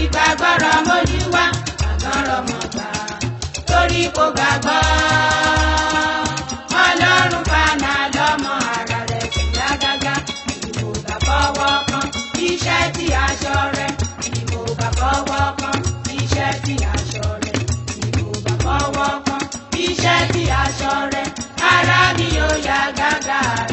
ti gbàgbọ́rọ̀ mójú wá gbàgbọ́rọ̀ mọ̀ gbà torí kò gbàgbọ́. ọlọ́run fana lọ́mọ ara rẹ̀ sì yá gágá ìbò gbà fọwọ́ kan iṣẹ́ tí aṣọ rẹ̀ ìbò aṣọ rẹ̀ ara mi yóò yá gágá rẹ̀.